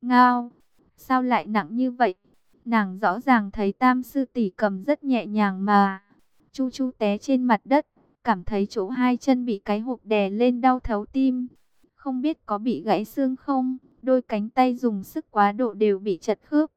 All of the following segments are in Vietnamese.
Ngao, sao lại nặng như vậy? Nàng rõ ràng thấy tam sư tỷ cầm rất nhẹ nhàng mà. Chu chu té trên mặt đất, cảm thấy chỗ hai chân bị cái hộp đè lên đau thấu tim. Không biết có bị gãy xương không, đôi cánh tay dùng sức quá độ đều bị chật khớp.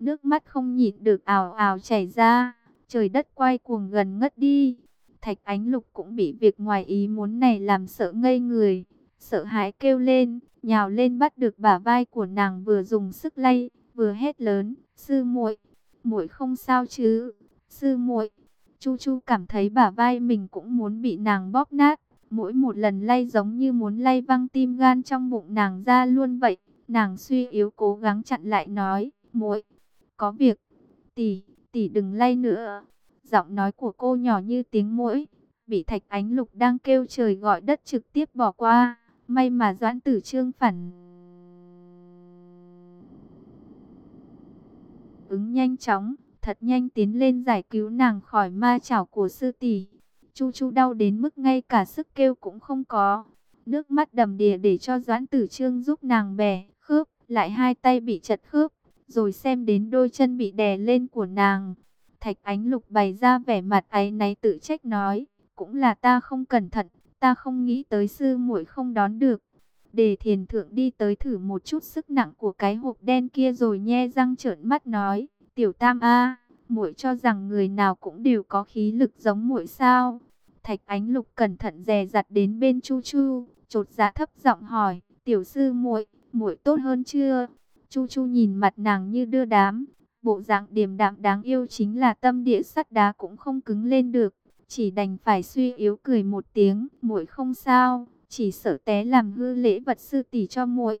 Nước mắt không nhịn được ảo ảo chảy ra, trời đất quay cuồng gần ngất đi. Thạch Ánh Lục cũng bị việc ngoài ý muốn này làm sợ ngây người, sợ hãi kêu lên, nhào lên bắt được bả vai của nàng vừa dùng sức lay, vừa hét lớn, "Sư muội, muội không sao chứ? Sư muội." Chu Chu cảm thấy bả vai mình cũng muốn bị nàng bóp nát, mỗi một lần lay giống như muốn lay văng tim gan trong bụng nàng ra luôn vậy. Nàng suy yếu cố gắng chặn lại nói, "Muội, có việc." "Tỷ, tỷ đừng lay nữa." Giọng nói của cô nhỏ như tiếng muỗi, bị Thạch Ánh Lục đang kêu trời gọi đất trực tiếp bỏ qua. May mà Doãn Tử Trương phản ứng nhanh chóng, thật nhanh tiến lên giải cứu nàng khỏi ma chảo của sư tỷ. Chu Chu đau đến mức ngay cả sức kêu cũng không có. Nước mắt đầm đìa để cho Doãn Tử Trương giúp nàng bẻ khớp, lại hai tay bị chật khớp, rồi xem đến đôi chân bị đè lên của nàng. Thạch Ánh Lục bày ra vẻ mặt áy náy tự trách nói, cũng là ta không cẩn thận, ta không nghĩ tới sư muội không đón được. để thiền thượng đi tới thử một chút sức nặng của cái hộp đen kia rồi nhe răng trợn mắt nói, tiểu tam a, muội cho rằng người nào cũng đều có khí lực giống muội sao? Thạch Ánh Lục cẩn thận dè dặt đến bên Chu Chu, chột dạ thấp giọng hỏi, tiểu sư muội, muội tốt hơn chưa? Chu Chu nhìn mặt nàng như đưa đám, bộ dạng điềm đạm đáng yêu chính là tâm địa sắt đá cũng không cứng lên được chỉ đành phải suy yếu cười một tiếng, muội không sao, chỉ sợ té làm hư lễ vật sư tỷ cho muội.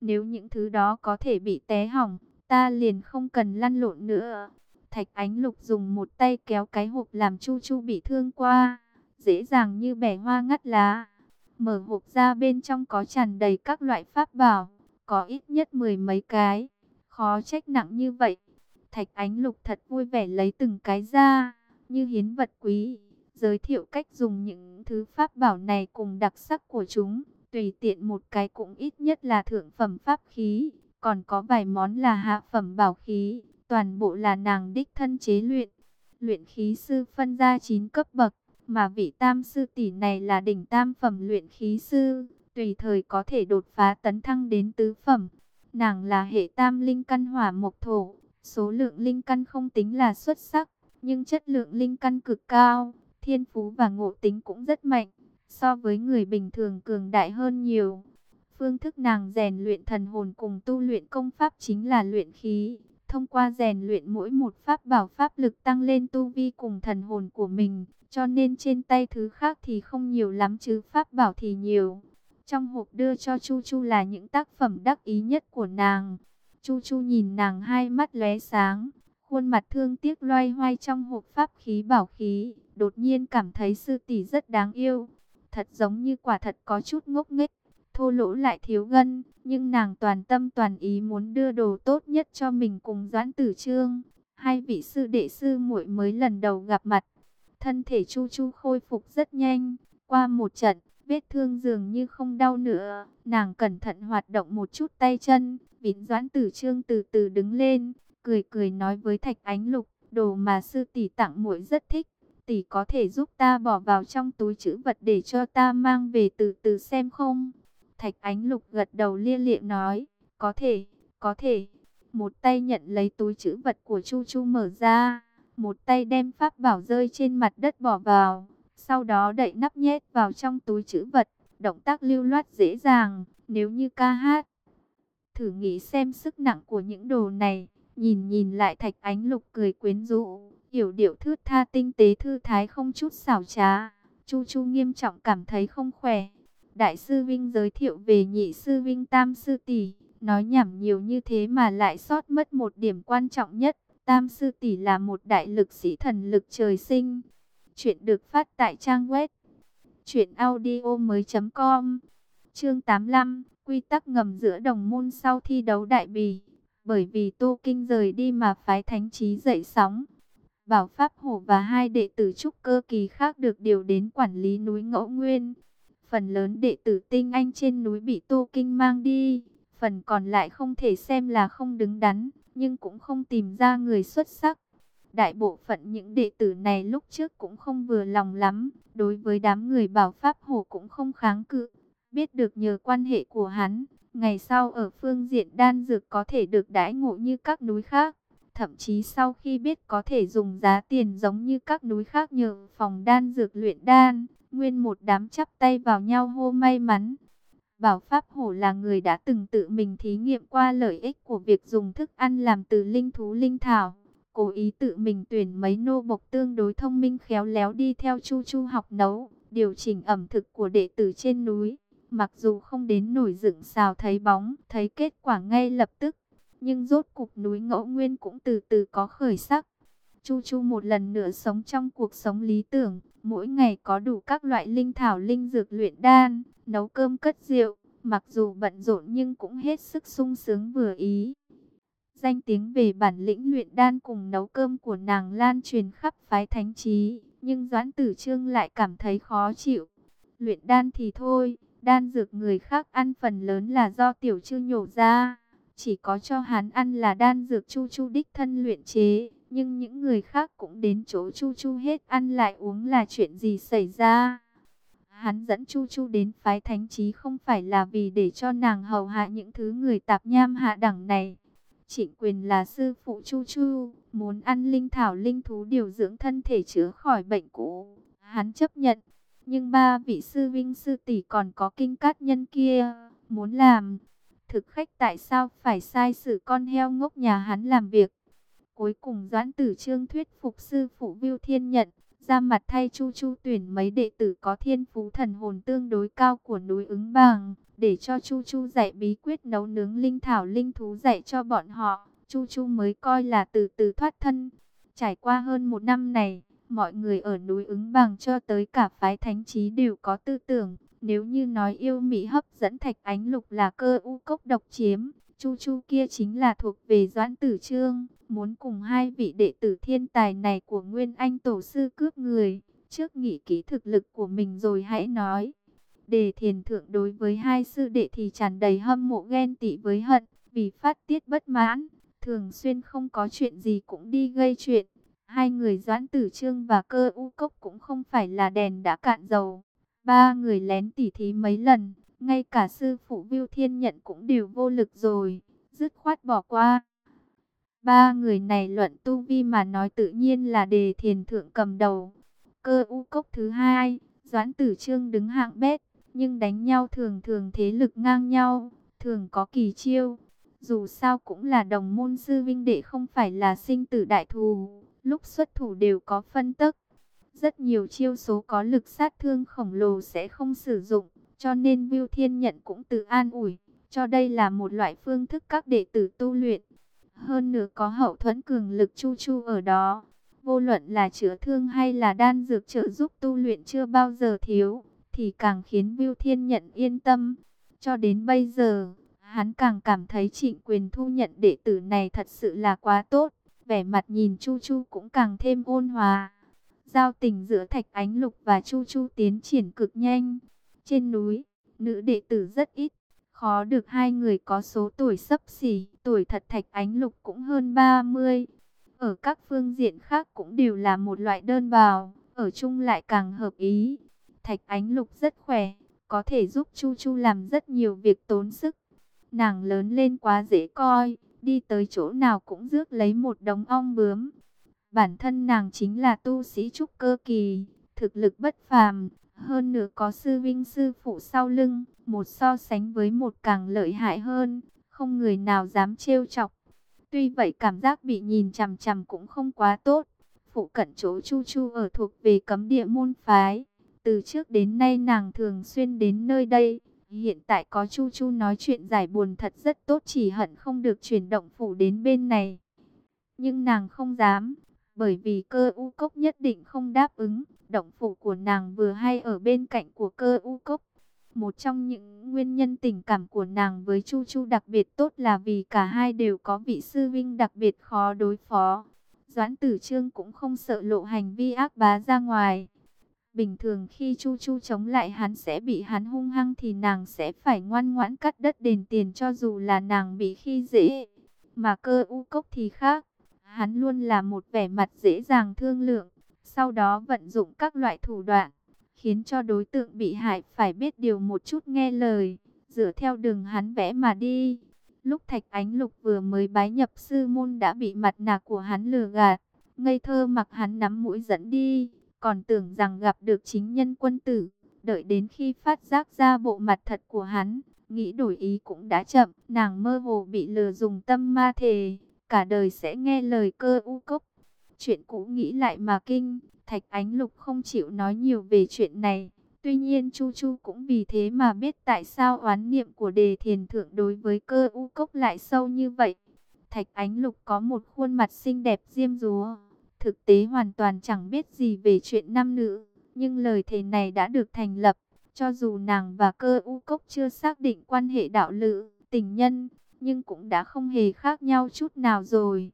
Nếu những thứ đó có thể bị té hỏng, ta liền không cần lăn lộn nữa. Thạch Ánh Lục dùng một tay kéo cái hộp làm Chu Chu bị thương qua, dễ dàng như bẻ hoa ngắt lá. Mở hộp ra bên trong có tràn đầy các loại pháp bảo, có ít nhất mười mấy cái, khó trách nặng như vậy. Thạch Ánh Lục thật vui vẻ lấy từng cái ra như hiến vật quý, giới thiệu cách dùng những thứ pháp bảo này cùng đặc sắc của chúng, tùy tiện một cái cũng ít nhất là thượng phẩm pháp khí, còn có vài món là hạ phẩm bảo khí, toàn bộ là nàng đích thân chế luyện. Luyện khí sư phân ra 9 cấp bậc, mà vị tam sư tỷ này là đỉnh tam phẩm luyện khí sư, tùy thời có thể đột phá tấn thăng đến tứ phẩm. Nàng là hệ tam linh căn hỏa mộc thổ, số lượng linh căn không tính là xuất sắc, nhưng chất lượng linh căn cực cao, thiên phú và ngộ tính cũng rất mạnh, so với người bình thường cường đại hơn nhiều. Phương thức nàng rèn luyện thần hồn cùng tu luyện công pháp chính là luyện khí, thông qua rèn luyện mỗi một pháp bảo pháp lực tăng lên tu vi cùng thần hồn của mình, cho nên trên tay thứ khác thì không nhiều lắm chứ pháp bảo thì nhiều. Trong hộp đưa cho Chu Chu là những tác phẩm đắc ý nhất của nàng. Chu Chu nhìn nàng hai mắt lóe sáng, Khuôn mặt thương tiếc loay hoay trong hộp pháp khí bảo khí, đột nhiên cảm thấy sư tỷ rất đáng yêu. Thật giống như quả thật có chút ngốc nghếch, thô lỗ lại thiếu gân, nhưng nàng toàn tâm toàn ý muốn đưa đồ tốt nhất cho mình cùng Doãn Tử Trương. Hai vị sư đệ sư muội mới lần đầu gặp mặt, thân thể Chu Chu khôi phục rất nhanh, qua một trận, vết thương dường như không đau nữa, nàng cẩn thận hoạt động một chút tay chân, vịn Doãn Tử Trương từ từ đứng lên, cười cười nói với Thạch Ánh Lục, đồ mà sư tỷ tặng muội rất thích, tỷ có thể giúp ta bỏ vào trong túi chữ vật để cho ta mang về từ từ xem không? Thạch Ánh Lục gật đầu lia lịa nói, có thể, có thể. Một tay nhận lấy túi chữ vật của Chu Chu mở ra, một tay đem pháp bảo rơi trên mặt đất bỏ vào, sau đó đậy nắp nhét vào trong túi chữ vật, động tác lưu loát dễ dàng, nếu như ca hát. Thử nghĩ xem sức nặng của những đồ này, Nhìn nhìn lại thạch ánh lục cười quyến rũ, hiểu điệu thướt tha tinh tế thư thái không chút xảo trá. Chu Chu nghiêm trọng cảm thấy không khỏe. Đại sư Vinh giới thiệu về nhị sư Vinh tam sư tỷ, nói nhảm nhiều như thế mà lại sót mất một điểm quan trọng nhất. Tam sư tỷ là một đại lực sĩ thần lực trời sinh. Chuyện được phát tại trang web truyệnaudiomoi.com. Chương 85, quy tắc ngầm giữa đồng môn sau thi đấu đại bì bởi vì tu Kinh rời đi mà phái thánh trí dậy sóng. Bảo Pháp Hổ và hai đệ tử trúc cơ kỳ khác được điều đến quản lý núi Ngẫu Nguyên. Phần lớn đệ tử tinh anh trên núi bị tu Kinh mang đi. phần còn lại không thể xem là không đứng đắn, nhưng cũng không tìm ra người xuất sắc. Đại bộ phận những đệ tử này lúc trước cũng không vừa lòng lắm, đối với đám người bảo Pháp hổ cũng không kháng cự. Biết được nhờ quan hệ của hắn, ngày sau ở phương diện đan dược có thể được đãi ngộ như các núi khác. Thậm chí sau khi biết có thể dùng giá tiền giống như các núi khác nhờ phòng đan dược luyện đan, nguyên một đám chắp tay vào nhau hô may mắn. Bảo Pháp Hổ là người đã từng tự mình thí nghiệm qua lợi ích của việc dùng thức ăn làm từ linh thú linh thảo. Cố ý tự mình tuyển mấy nô bộc tương đối thông minh khéo léo đi theo Chu Chu học nấu, điều chỉnh ẩm thực của đệ tử trên núi. Mặc dù không đến nổi dựng xào thấy bóng, thấy kết quả ngay lập tức, nhưng rốt cục núi ngẫu nguyên cũng từ từ có khởi sắc. Chu Chu một lần nữa sống trong cuộc sống lý tưởng, mỗi ngày có đủ các loại linh thảo linh dược luyện đan, nấu cơm cất rượu, mặc dù bận rộn nhưng cũng hết sức sung sướng vừa ý. Danh tiếng về bản lĩnh luyện đan cùng nấu cơm của nàng lan truyền khắp phái thánh trí, nhưng Doãn Tử Trương lại cảm thấy khó chịu. Luyện đan thì thôi, đan dược người khác ăn phần lớn là do tiểu chư nhổ ra, chỉ có cho hắn ăn là đan dược chu chu đích thân luyện chế, nhưng những người khác cũng đến chỗ chu chu hết ăn lại uống là chuyện gì xảy ra. Hắn dẫn Chu Chu đến phái thánh trí không phải là vì để cho nàng hầu hạ những thứ người tạp nham hạ đẳng này. Trịnh quyền là sư phụ Chu Chu, muốn ăn linh thảo linh thú điều dưỡng thân thể chữa khỏi bệnh cũ. Hắn chấp nhận, nhưng ba vị sư vinh sư tỷ còn có kinh cát nhân kia, muốn làm. Thực khách tại sao phải sai sự con heo ngốc nhà hắn làm việc? Cuối cùng Doãn Tử Trương thuyết phục sư phụ Viu Thiên nhận, ra mặt thay Chu Chu tuyển mấy đệ tử có thiên phú thần hồn tương đối cao của núi ứng bàng, để cho Chu Chu dạy bí quyết nấu nướng linh thảo linh thú dạy cho bọn họ, Chu Chu mới coi là từ từ thoát thân. Trải qua hơn một năm này, mọi người ở núi ứng bằng cho tới cả phái thánh trí đều có tư tưởng, nếu như nói yêu mỹ hấp dẫn thạch ánh lục là cơ u cốc độc chiếm, Chu Chu kia chính là thuộc về Doãn Tử Trương, muốn cùng hai vị đệ tử thiên tài này của Nguyên Anh Tổ Sư cướp người, trước nghĩ kỹ thực lực của mình rồi hãy nói. Đề thiền thượng đối với hai sư đệ thì tràn đầy hâm mộ ghen tị với hận, vì phát tiết bất mãn, thường xuyên không có chuyện gì cũng đi gây chuyện. Hai người Doãn Tử Trương và Cơ U Cốc cũng không phải là đèn đã cạn dầu. Ba người lén tỉ thí mấy lần, ngay cả sư phụ Viu Thiên Nhận cũng đều vô lực rồi, dứt khoát bỏ qua. Ba người này luận tu vi mà nói tự nhiên là đề thiền thượng cầm đầu. Cơ u cốc thứ hai, Doãn Tử Trương đứng hạng bét, nhưng đánh nhau thường thường thế lực ngang nhau, thường có kỳ chiêu. Dù sao cũng là đồng môn sư vinh đệ không phải là sinh tử đại thù, lúc xuất thủ đều có phân tức. Rất nhiều chiêu số có lực sát thương khổng lồ sẽ không sử dụng, cho nên Viu Thiên Nhận cũng tự an ủi, cho đây là một loại phương thức các đệ tử tu luyện. Hơn nữa có hậu thuẫn cường lực chu chu ở đó. Vô luận là chữa thương hay là đan dược trợ giúp tu luyện chưa bao giờ thiếu, thì càng khiến Viu Thiên Nhận yên tâm. Cho đến bây giờ, hắn càng cảm thấy trịnh quyền thu nhận đệ tử này thật sự là quá tốt. Vẻ mặt nhìn Chu Chu cũng càng thêm ôn hòa. Giao tình giữa Thạch Ánh Lục và Chu Chu tiến triển cực nhanh. Trên núi, nữ đệ tử rất ít, khó được hai người có số tuổi sấp xỉ, tuổi thật Thạch Ánh Lục cũng hơn 30. Ở các phương diện khác cũng đều là một loại đơn bào, ở chung lại càng hợp ý. Thạch Ánh Lục rất khỏe, có thể giúp Chu Chu làm rất nhiều việc tốn sức. Nàng lớn lên quá dễ coi, đi tới chỗ nào cũng rước lấy một đống ong bướm. Bản thân nàng chính là tu sĩ trúc cơ kỳ, thực lực bất phàm, hơn nữa có sư vinh sư phụ sau lưng, một so sánh với một càng lợi hại hơn, không người nào dám trêu chọc. Tuy vậy cảm giác bị nhìn chằm chằm cũng không quá tốt. Phụ cận chỗ Chu Chu ở thuộc về cấm địa môn phái. Từ trước đến nay nàng thường xuyên đến nơi đây. Hiện tại có Chu Chu nói chuyện giải buồn thật rất tốt chỉ hận không được chuyển động phủ đến bên này. Nhưng nàng không dám, bởi vì cơ u cốc nhất định không đáp ứng. Động phủ của nàng vừa hay ở bên cạnh của cơ u cốc. Một trong những nguyên nhân tình cảm của nàng với Chu Chu đặc biệt tốt là vì cả hai đều có vị sư vinh đặc biệt khó đối phó. Doãn tử trương cũng không sợ lộ hành vi ác bá ra ngoài. Bình thường khi Chu Chu chống lại hắn sẽ bị hắn hung hăng thì nàng sẽ phải ngoan ngoãn cắt đất đền tiền cho dù là nàng bị khi dễ. Mà cơ u cốc thì khác. Hắn luôn là một vẻ mặt dễ dàng thương lượng. Sau đó vận dụng các loại thủ đoạn. Khiến cho đối tượng bị hại phải biết điều một chút nghe lời. Dựa theo đường hắn vẽ mà đi. Lúc Thạch Ánh Lục vừa mới bái nhập sư môn đã bị mặt nạ của hắn lừa gạt. Ngây thơ mặc hắn nắm mũi dẫn đi còn tưởng rằng gặp được chính nhân quân tử. Đợi đến khi phát giác ra bộ mặt thật của hắn, nghĩ đổi ý cũng đã chậm. Nàng mơ hồ bị lừa dùng tâm ma thề, cả đời sẽ nghe lời cơ u cốc. Chuyện cũ nghĩ lại mà kinh, Thạch Ánh Lục không chịu nói nhiều về chuyện này. Tuy nhiên Chu Chu cũng vì thế mà biết tại sao oán niệm của đề thiền thượng đối với cơ u cốc lại sâu như vậy. Thạch Ánh Lục có một khuôn mặt xinh đẹp diêm dúa Thực tế hoàn toàn chẳng biết gì về chuyện nam nữ, nhưng lời thề này đã được thành lập. Cho dù nàng và cơ u cốc chưa xác định quan hệ đạo lữ, tình nhân, nhưng cũng đã không hề khác nhau chút nào rồi.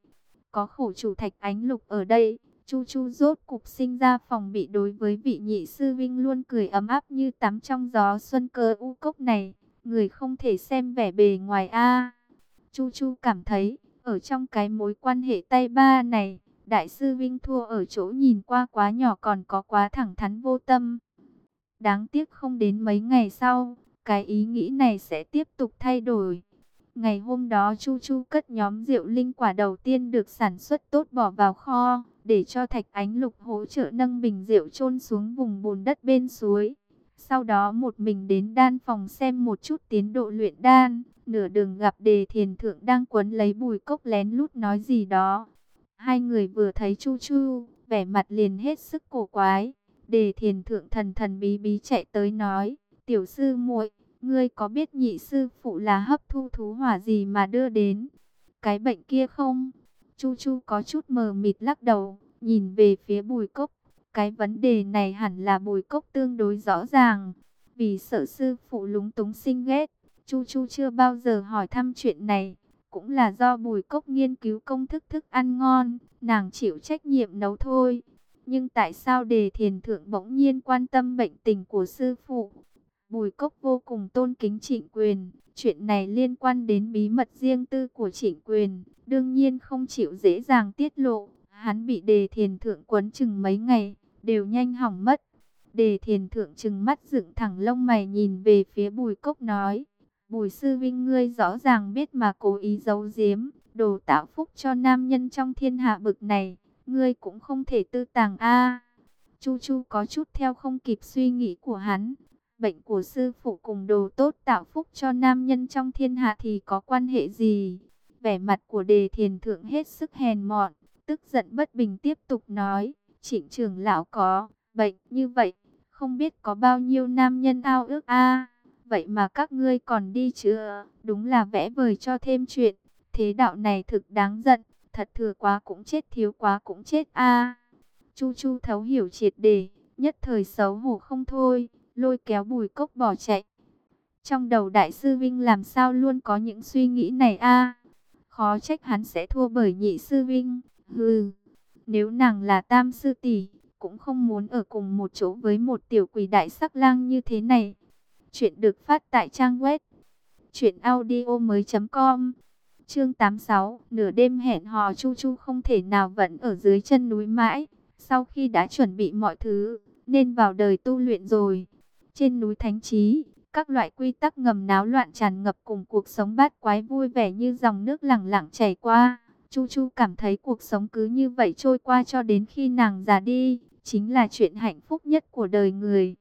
Có khổ chủ thạch ánh lục ở đây, Chu Chu rốt cục sinh ra phòng bị đối với vị nhị sư vinh luôn cười ấm áp như tắm trong gió xuân cơ u cốc này. Người không thể xem vẻ bề ngoài a Chu Chu cảm thấy, ở trong cái mối quan hệ tay ba này, Đại sư Vinh thua ở chỗ nhìn qua quá nhỏ còn có quá thẳng thắn vô tâm. Đáng tiếc không đến mấy ngày sau, cái ý nghĩ này sẽ tiếp tục thay đổi. Ngày hôm đó Chu Chu cất nhóm rượu linh quả đầu tiên được sản xuất tốt bỏ vào kho, để cho Thạch Ánh Lục hỗ trợ nâng bình rượu chôn xuống vùng bùn đất bên suối. Sau đó một mình đến đan phòng xem một chút tiến độ luyện đan, nửa đường gặp đề thiền thượng đang quấn lấy bùi cốc lén lút nói gì đó. Hai người vừa thấy Chu Chu, vẻ mặt liền hết sức cổ quái. Đề thiền thượng thần thần bí bí chạy tới nói, tiểu sư muội, ngươi có biết nhị sư phụ là hấp thu thú hỏa gì mà đưa đến cái bệnh kia không? Chu Chu có chút mờ mịt lắc đầu, nhìn về phía bùi cốc. Cái vấn đề này hẳn là bùi cốc tương đối rõ ràng. Vì sợ sư phụ lúng túng sinh ghét, Chu Chu chưa bao giờ hỏi thăm chuyện này cũng là do bùi cốc nghiên cứu công thức thức ăn ngon, nàng chịu trách nhiệm nấu thôi. Nhưng tại sao đề thiền thượng bỗng nhiên quan tâm bệnh tình của sư phụ? Bùi cốc vô cùng tôn kính trịnh quyền, chuyện này liên quan đến bí mật riêng tư của trịnh quyền, đương nhiên không chịu dễ dàng tiết lộ. Hắn bị đề thiền thượng quấn chừng mấy ngày, đều nhanh hỏng mất. Đề thiền thượng chừng mắt dựng thẳng lông mày nhìn về phía bùi cốc nói. Bùi sư vinh ngươi rõ ràng biết mà cố ý giấu giếm, đồ tạo phúc cho nam nhân trong thiên hạ bực này, ngươi cũng không thể tư tàng a. Chu Chu có chút theo không kịp suy nghĩ của hắn. Bệnh của sư phụ cùng đồ tốt tạo phúc cho nam nhân trong thiên hạ thì có quan hệ gì? Vẻ mặt của đề thiền thượng hết sức hèn mọn, tức giận bất bình tiếp tục nói, trịnh trưởng lão có bệnh như vậy, không biết có bao nhiêu nam nhân ao ước a. Vậy mà các ngươi còn đi chưa? Đúng là vẽ vời cho thêm chuyện. Thế đạo này thực đáng giận. Thật thừa quá cũng chết thiếu quá cũng chết a. Chu Chu thấu hiểu triệt để, nhất thời xấu hổ không thôi, lôi kéo bùi cốc bỏ chạy. Trong đầu đại sư Vinh làm sao luôn có những suy nghĩ này a? Khó trách hắn sẽ thua bởi nhị sư Vinh. Hừ, nếu nàng là tam sư tỷ, cũng không muốn ở cùng một chỗ với một tiểu quỷ đại sắc lang như thế này. Chuyện được phát tại trang web truyệnaudiomoi.com. Chương 86, nửa đêm hẹn hò Chu Chu không thể nào vẫn ở dưới chân núi mãi, sau khi đã chuẩn bị mọi thứ, nên vào đời tu luyện rồi. Trên núi Thánh Trí, các loại quy tắc ngầm náo loạn tràn ngập cùng cuộc sống bát quái vui vẻ như dòng nước lặng lặng chảy qua. Chu Chu cảm thấy cuộc sống cứ như vậy trôi qua cho đến khi nàng già đi, chính là chuyện hạnh phúc nhất của đời người.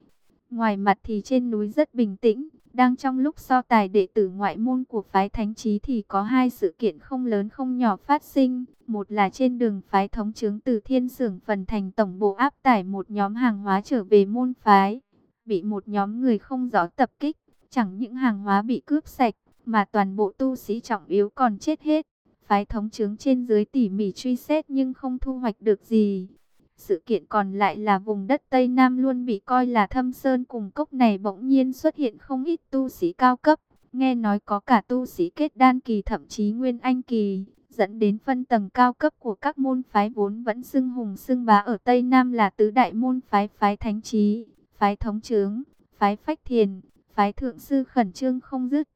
Ngoài mặt thì trên núi rất bình tĩnh, đang trong lúc so tài đệ tử ngoại môn của phái thánh trí thì có hai sự kiện không lớn không nhỏ phát sinh. Một là trên đường phái thống chứng từ thiên sưởng phần thành tổng bộ áp tải một nhóm hàng hóa trở về môn phái. Bị một nhóm người không rõ tập kích, chẳng những hàng hóa bị cướp sạch, mà toàn bộ tu sĩ trọng yếu còn chết hết. Phái thống chứng trên dưới tỉ mỉ truy xét nhưng không thu hoạch được gì. Sự kiện còn lại là vùng đất Tây Nam luôn bị coi là thâm sơn cùng cốc này bỗng nhiên xuất hiện không ít tu sĩ cao cấp. Nghe nói có cả tu sĩ kết đan kỳ thậm chí nguyên anh kỳ, dẫn đến phân tầng cao cấp của các môn phái vốn vẫn xưng hùng xưng bá ở Tây Nam là tứ đại môn phái phái thánh trí, phái thống trướng, phái phách thiền, phái thượng sư khẩn trương không dứt.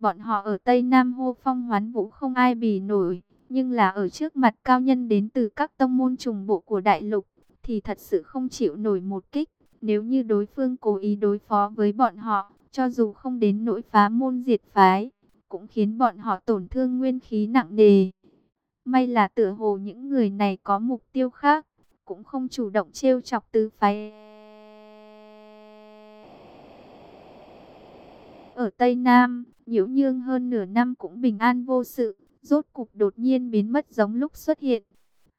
Bọn họ ở Tây Nam hô phong hoán vũ không ai bì nổi, nhưng là ở trước mặt cao nhân đến từ các tông môn trùng bộ của đại lục, thì thật sự không chịu nổi một kích. Nếu như đối phương cố ý đối phó với bọn họ, cho dù không đến nỗi phá môn diệt phái, cũng khiến bọn họ tổn thương nguyên khí nặng nề. May là tựa hồ những người này có mục tiêu khác, cũng không chủ động trêu chọc tứ phái. Ở Tây Nam, Nhiễu Nhương hơn nửa năm cũng bình an vô sự, rốt cục đột nhiên biến mất giống lúc xuất hiện.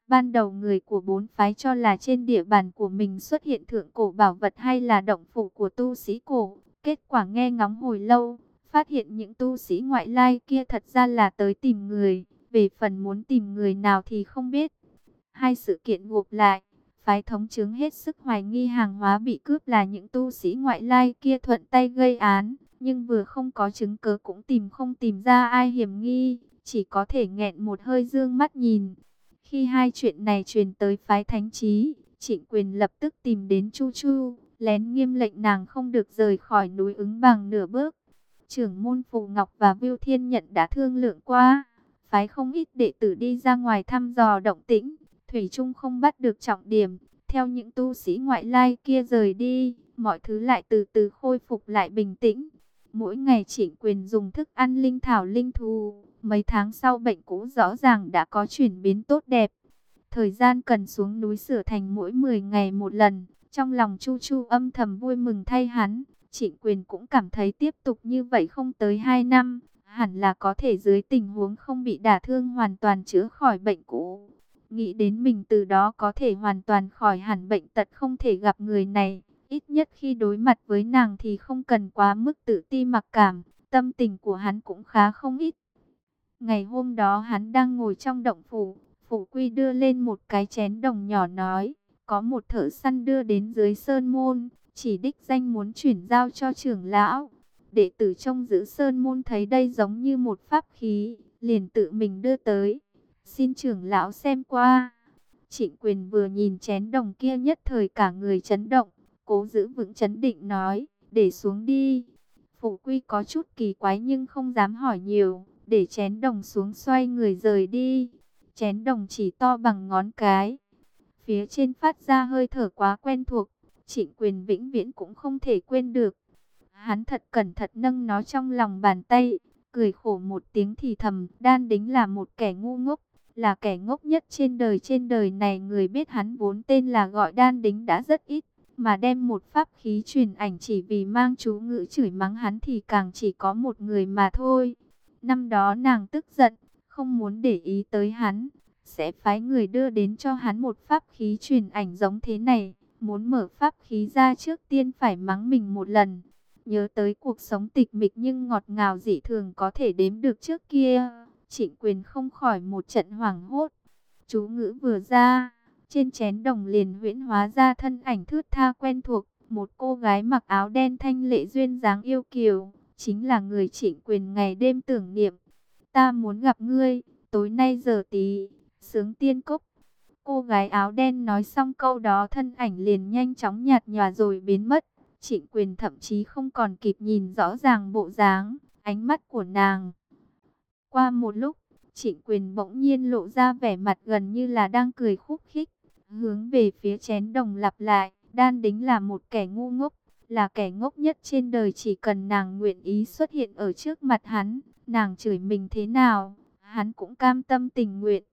Ban đầu người của bốn phái cho là trên địa bàn của mình xuất hiện thượng cổ bảo vật hay là động phủ của tu sĩ cổ. Kết quả nghe ngóng hồi lâu, phát hiện những tu sĩ ngoại lai kia thật ra là tới tìm người. Về phần muốn tìm người nào thì không biết. Hai sự kiện gộp lại, phái thống chứng hết sức hoài nghi hàng hóa bị cướp là những tu sĩ ngoại lai kia thuận tay gây án. Nhưng vừa không có chứng cớ cũng tìm không tìm ra ai hiểm nghi, chỉ có thể nghẹn một hơi dương mắt nhìn. Khi hai chuyện này truyền tới phái thánh trí, trịnh quyền lập tức tìm đến Chu Chu, lén nghiêm lệnh nàng không được rời khỏi núi ứng bằng nửa bước. Trưởng môn Phù Ngọc và Viu Thiên Nhận đã thương lượng qua, phái không ít đệ tử đi ra ngoài thăm dò động tĩnh, Thủy Trung không bắt được trọng điểm, theo những tu sĩ ngoại lai kia rời đi, mọi thứ lại từ từ khôi phục lại bình tĩnh. Mỗi ngày trịnh quyền dùng thức ăn linh thảo linh thù, mấy tháng sau bệnh cũ rõ ràng đã có chuyển biến tốt đẹp. Thời gian cần xuống núi sửa thành mỗi 10 ngày một lần, trong lòng Chu Chu âm thầm vui mừng thay hắn. Trịnh quyền cũng cảm thấy tiếp tục như vậy không tới 2 năm, hẳn là có thể dưới tình huống không bị đả thương hoàn toàn chữa khỏi bệnh cũ. Nghĩ đến mình từ đó có thể hoàn toàn khỏi hẳn bệnh tật không thể gặp người này, Ít nhất khi đối mặt với nàng thì không cần quá mức tự ti mặc cảm, tâm tình của hắn cũng khá không ít. Ngày hôm đó hắn đang ngồi trong động phủ, phủ quy đưa lên một cái chén đồng nhỏ nói, có một thợ săn đưa đến dưới sơn môn, chỉ đích danh muốn chuyển giao cho trưởng lão. Đệ tử trong giữ sơn môn thấy đây giống như một pháp khí, liền tự mình đưa tới. Xin trưởng lão xem qua. Trịnh quyền vừa nhìn chén đồng kia nhất thời cả người chấn động, Cố giữ vững chấn định nói, để xuống đi. Phủ quy có chút kỳ quái nhưng không dám hỏi nhiều, để chén đồng xuống xoay người rời đi. Chén đồng chỉ to bằng ngón cái. Phía trên phát ra hơi thở quá quen thuộc, trịnh quyền vĩnh viễn cũng không thể quên được. Hắn thật cẩn thận nâng nó trong lòng bàn tay, cười khổ một tiếng thì thầm, đan đính là một kẻ ngu ngốc, là kẻ ngốc nhất trên đời trên đời này người biết hắn vốn tên là gọi đan đính đã rất ít mà đem một pháp khí truyền ảnh chỉ vì mang chú ngữ chửi mắng hắn thì càng chỉ có một người mà thôi. Năm đó nàng tức giận, không muốn để ý tới hắn, sẽ phái người đưa đến cho hắn một pháp khí truyền ảnh giống thế này, muốn mở pháp khí ra trước tiên phải mắng mình một lần. Nhớ tới cuộc sống tịch mịch nhưng ngọt ngào dị thường có thể đếm được trước kia, trịnh quyền không khỏi một trận hoảng hốt. Chú ngữ vừa ra, trên chén đồng liền huyễn hóa ra thân ảnh thướt tha quen thuộc, một cô gái mặc áo đen thanh lệ duyên dáng yêu kiều, chính là người trịnh quyền ngày đêm tưởng niệm. Ta muốn gặp ngươi, tối nay giờ tí, sướng tiên cốc. Cô gái áo đen nói xong câu đó thân ảnh liền nhanh chóng nhạt nhòa rồi biến mất. Trịnh quyền thậm chí không còn kịp nhìn rõ ràng bộ dáng, ánh mắt của nàng. Qua một lúc, trịnh quyền bỗng nhiên lộ ra vẻ mặt gần như là đang cười khúc khích hướng về phía chén đồng lặp lại, đan đính là một kẻ ngu ngốc, là kẻ ngốc nhất trên đời chỉ cần nàng nguyện ý xuất hiện ở trước mặt hắn, nàng chửi mình thế nào, hắn cũng cam tâm tình nguyện.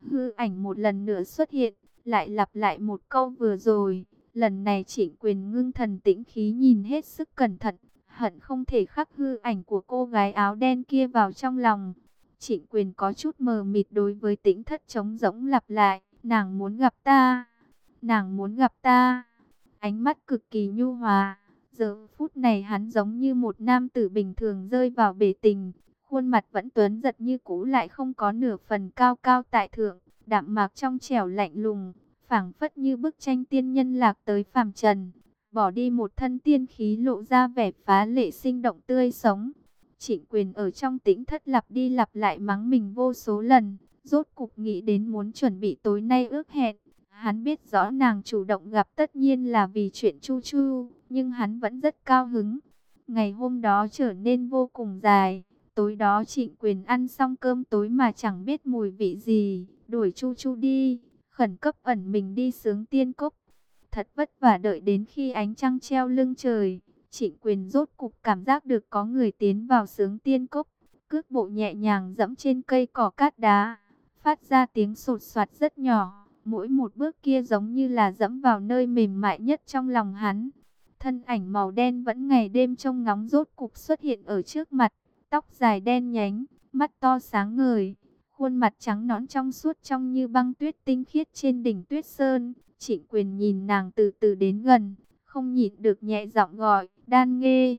Hư ảnh một lần nữa xuất hiện, lại lặp lại một câu vừa rồi, lần này Trịnh quyền ngưng thần tĩnh khí nhìn hết sức cẩn thận, hận không thể khắc hư ảnh của cô gái áo đen kia vào trong lòng. Trịnh quyền có chút mờ mịt đối với tĩnh thất trống rỗng lặp lại. Nàng muốn gặp ta. Nàng muốn gặp ta. Ánh mắt cực kỳ nhu hòa. Giờ phút này hắn giống như một nam tử bình thường rơi vào bể tình. Khuôn mặt vẫn tuấn giật như cũ lại không có nửa phần cao cao tại thượng. Đạm mạc trong trẻo lạnh lùng. phảng phất như bức tranh tiên nhân lạc tới phàm trần. Bỏ đi một thân tiên khí lộ ra vẻ phá lệ sinh động tươi sống. Trịnh quyền ở trong tĩnh thất lặp đi lặp lại mắng mình vô số lần, rốt cục nghĩ đến muốn chuẩn bị tối nay ước hẹn. Hắn biết rõ nàng chủ động gặp tất nhiên là vì chuyện Chu Chu, nhưng hắn vẫn rất cao hứng. Ngày hôm đó trở nên vô cùng dài, tối đó trịnh quyền ăn xong cơm tối mà chẳng biết mùi vị gì, đuổi Chu Chu đi, khẩn cấp ẩn mình đi sướng tiên cốc. Thật vất vả đợi đến khi ánh trăng treo lưng trời, trịnh quyền rốt cục cảm giác được có người tiến vào sướng tiên cốc, cước bộ nhẹ nhàng dẫm trên cây cỏ cát đá, phát ra tiếng sột soạt rất nhỏ. Mỗi một bước kia giống như là dẫm vào nơi mềm mại nhất trong lòng hắn. Thân ảnh màu đen vẫn ngày đêm trông ngóng rốt cục xuất hiện ở trước mặt. Tóc dài đen nhánh, mắt to sáng ngời. Khuôn mặt trắng nõn trong suốt trong như băng tuyết tinh khiết trên đỉnh tuyết sơn. Trịnh quyền nhìn nàng từ từ đến gần. Không nhịn được nhẹ giọng gọi, đan nghê.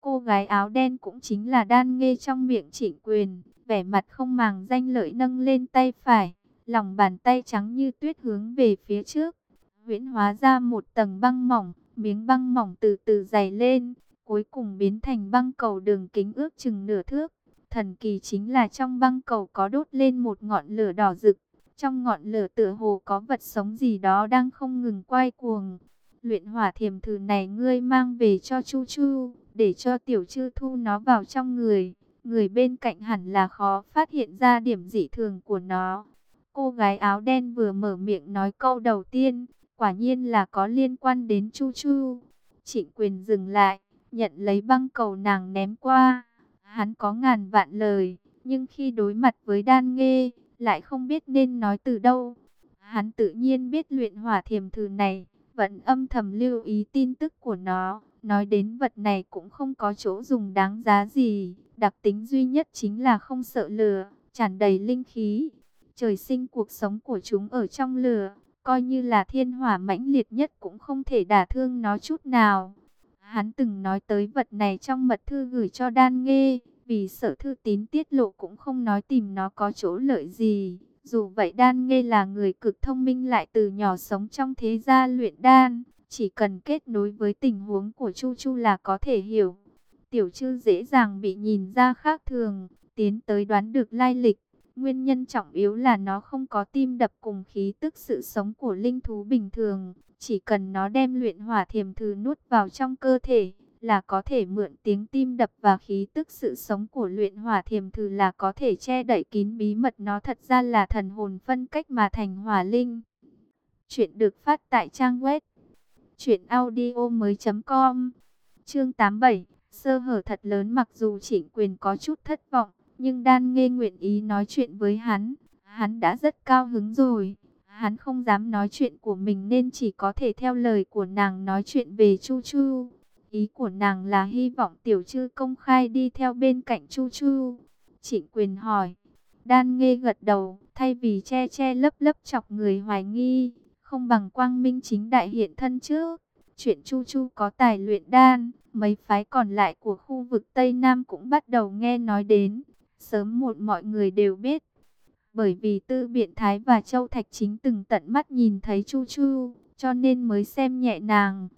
Cô gái áo đen cũng chính là đan nghê trong miệng trịnh quyền. Vẻ mặt không màng danh lợi nâng lên tay phải lòng bàn tay trắng như tuyết hướng về phía trước, huyễn hóa ra một tầng băng mỏng, miếng băng mỏng từ từ dày lên, cuối cùng biến thành băng cầu đường kính ước chừng nửa thước. Thần kỳ chính là trong băng cầu có đốt lên một ngọn lửa đỏ rực, trong ngọn lửa tựa hồ có vật sống gì đó đang không ngừng quay cuồng. Luyện hỏa thiềm thử này ngươi mang về cho Chu Chu, để cho tiểu chư thu nó vào trong người. Người bên cạnh hẳn là khó phát hiện ra điểm dị thường của nó. Cô gái áo đen vừa mở miệng nói câu đầu tiên, quả nhiên là có liên quan đến Chu Chu. Trịnh quyền dừng lại, nhận lấy băng cầu nàng ném qua. Hắn có ngàn vạn lời, nhưng khi đối mặt với đan nghê, lại không biết nên nói từ đâu. Hắn tự nhiên biết luyện hỏa thiềm thử này, vẫn âm thầm lưu ý tin tức của nó. Nói đến vật này cũng không có chỗ dùng đáng giá gì, đặc tính duy nhất chính là không sợ lửa, tràn đầy linh khí. Trời sinh cuộc sống của chúng ở trong lửa, coi như là thiên hỏa mãnh liệt nhất cũng không thể đả thương nó chút nào. Hắn từng nói tới vật này trong mật thư gửi cho đan nghê, vì sợ thư tín tiết lộ cũng không nói tìm nó có chỗ lợi gì. Dù vậy đan nghê là người cực thông minh lại từ nhỏ sống trong thế gia luyện đan, chỉ cần kết nối với tình huống của Chu Chu là có thể hiểu. Tiểu chư dễ dàng bị nhìn ra khác thường, tiến tới đoán được lai lịch. Nguyên nhân trọng yếu là nó không có tim đập cùng khí tức sự sống của linh thú bình thường. Chỉ cần nó đem luyện hỏa thiềm thứ nuốt vào trong cơ thể là có thể mượn tiếng tim đập và khí tức sự sống của luyện hỏa thiềm thử là có thể che đậy kín bí mật nó thật ra là thần hồn phân cách mà thành hỏa linh. Chuyện được phát tại trang web truyệnaudiomoi.com. Chương 87, sơ hở thật lớn mặc dù Trịnh Quyền có chút thất vọng, nhưng đan nghe nguyện ý nói chuyện với hắn. Hắn đã rất cao hứng rồi. Hắn không dám nói chuyện của mình nên chỉ có thể theo lời của nàng nói chuyện về Chu Chu. Ý của nàng là hy vọng tiểu chư công khai đi theo bên cạnh Chu Chu. Trịnh quyền hỏi. Đan nghe gật đầu, thay vì che che lấp lấp chọc người hoài nghi, không bằng quang minh chính đại hiện thân trước. Chuyện Chu Chu có tài luyện đan, mấy phái còn lại của khu vực Tây Nam cũng bắt đầu nghe nói đến. Sớm một mọi người đều biết. Bởi vì Tư Biện Thái và Châu Thạch Chính từng tận mắt nhìn thấy Chu Chu, cho nên mới xem nhẹ nàng.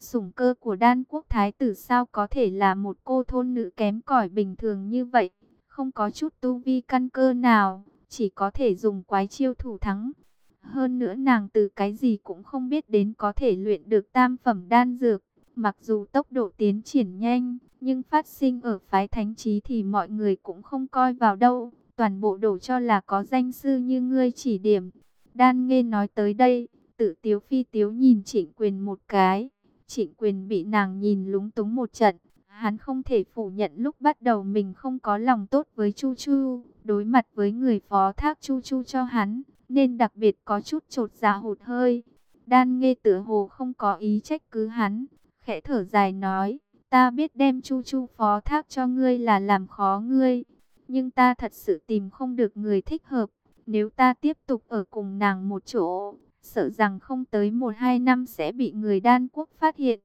Sủng cơ của đan quốc thái tử sao có thể là một cô thôn nữ kém cỏi bình thường như vậy, không có chút tu vi căn cơ nào, chỉ có thể dùng quái chiêu thủ thắng. Hơn nữa nàng từ cái gì cũng không biết đến có thể luyện được tam phẩm đan dược, mặc dù tốc độ tiến triển nhanh, nhưng phát sinh ở phái thánh trí thì mọi người cũng không coi vào đâu. Toàn bộ đổ cho là có danh sư như ngươi chỉ điểm. Đan nghe nói tới đây, tự tiếu phi tiếu nhìn trịnh quyền một cái. Trịnh quyền bị nàng nhìn lúng túng một trận. Hắn không thể phủ nhận lúc bắt đầu mình không có lòng tốt với Chu Chu. Đối mặt với người phó thác Chu Chu cho hắn, nên đặc biệt có chút trột dạ hụt hơi. Đan nghe tựa hồ không có ý trách cứ hắn, khẽ thở dài nói. Ta biết đem Chu Chu phó thác cho ngươi là làm khó ngươi, nhưng ta thật sự tìm không được người thích hợp. Nếu ta tiếp tục ở cùng nàng một chỗ, sợ rằng không tới một hai năm sẽ bị người đan quốc phát hiện.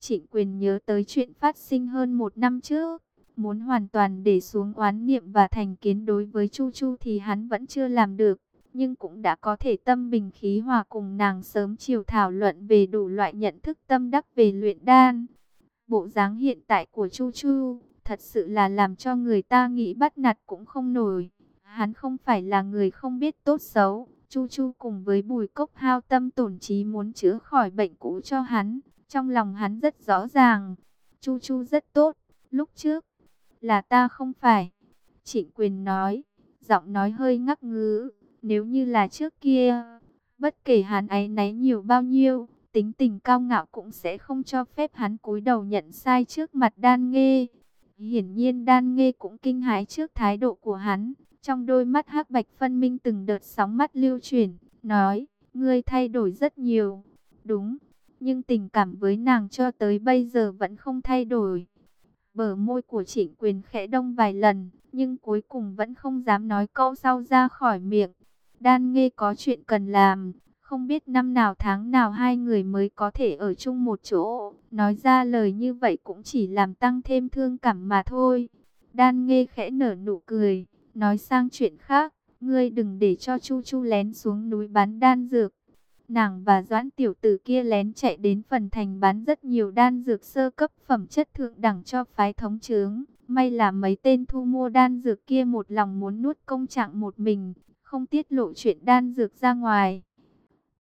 Trịnh quyền nhớ tới chuyện phát sinh hơn một năm trước, muốn hoàn toàn để xuống oán niệm và thành kiến đối với Chu Chu thì hắn vẫn chưa làm được, nhưng cũng đã có thể tâm bình khí hòa cùng nàng sớm chiều thảo luận về đủ loại nhận thức tâm đắc về luyện đan. Bộ dáng hiện tại của Chu Chu, thật sự là làm cho người ta nghĩ bắt nạt cũng không nổi. Hắn không phải là người không biết tốt xấu. Chu Chu cùng với Bùi Cốc hao tâm tổn trí muốn chữa khỏi bệnh cũ cho hắn. Trong lòng hắn rất rõ ràng. Chu Chu rất tốt. Lúc trước, là ta không phải. Trịnh quyền nói, giọng nói hơi ngắc ngứ. Nếu như là trước kia, bất kể hắn ấy náy nhiều bao nhiêu, tính tình cao ngạo cũng sẽ không cho phép hắn cúi đầu nhận sai trước mặt đan nghê. Hiển nhiên đan nghê cũng kinh hãi trước thái độ của hắn. Trong đôi mắt hắc bạch phân minh từng đợt sóng mắt lưu chuyển, nói, ngươi thay đổi rất nhiều. Đúng, nhưng tình cảm với nàng cho tới bây giờ vẫn không thay đổi. Bờ môi của trịnh quyền khẽ đông vài lần, nhưng cuối cùng vẫn không dám nói câu sau ra khỏi miệng. Đan nghe có chuyện cần làm, không biết năm nào tháng nào hai người mới có thể ở chung một chỗ. Nói ra lời như vậy cũng chỉ làm tăng thêm thương cảm mà thôi. Đan nghe khẽ nở nụ cười, nói sang chuyện khác. Ngươi đừng để cho Chu Chu lén xuống núi bán đan dược. Nàng và Doãn tiểu tử kia lén chạy đến phần thành bán rất nhiều đan dược sơ cấp phẩm chất thượng đẳng cho phái thống trướng. May là mấy tên thu mua đan dược kia một lòng muốn nuốt công trạng một mình, không tiết lộ chuyện đan dược ra ngoài.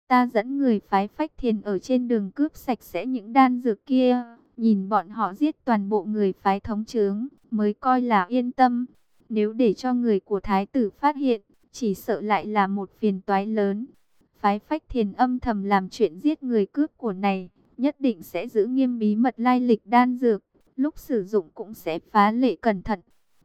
Ta dẫn người phái phách thiền ở trên đường cướp sạch sẽ những đan dược kia, nhìn bọn họ giết toàn bộ người phái thống chướng, mới coi là yên tâm. Nếu để cho người của thái tử phát hiện, chỉ sợ lại là một phiền toái lớn. Phái phách thiền âm thầm làm chuyện giết người cướp của này, nhất định sẽ giữ nghiêm bí mật lai lịch đan dược, lúc sử dụng cũng sẽ phá lệ cẩn thận,